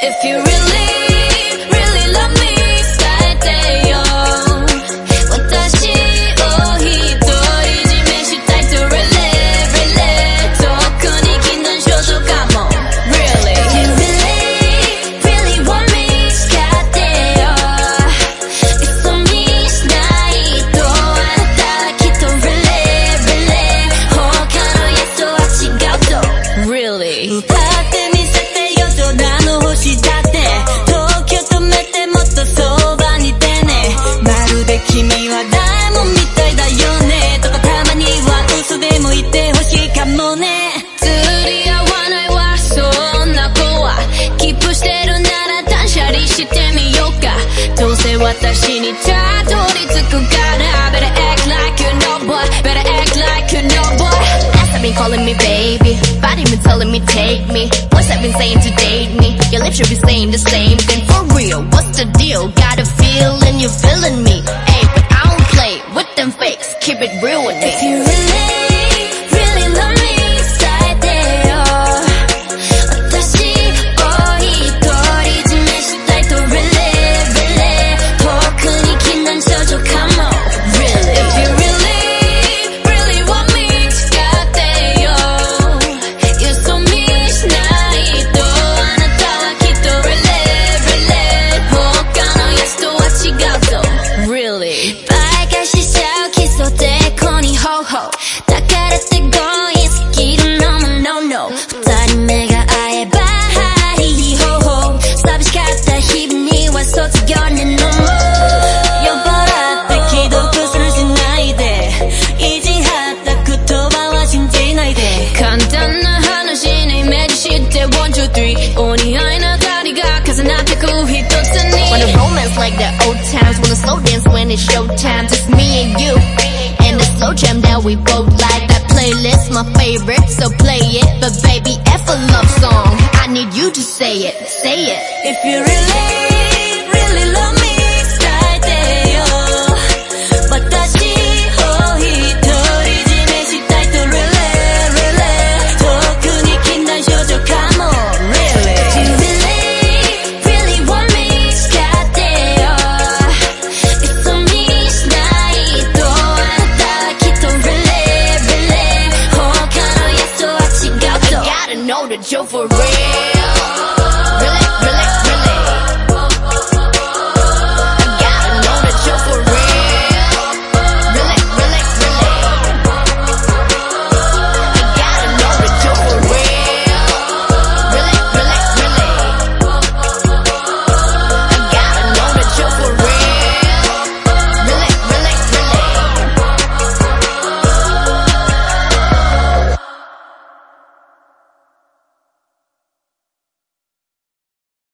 If you really, really love me してみようか。どうせ私にたどり着くから Better act like you know boy Better act like you know boy. Ass have been calling me baby Body been telling me take me. Boys have been saying to date me? Your lips should be saying the same thing. For real, what's the deal? Got a feeling you're feeling me. Hey, but I don't play with them fakes. Keep it real with me. slow jam that we both like. That playlist my favorite, so play it. But baby, if love song, I need you to say it, say it. If you really know that you're for real.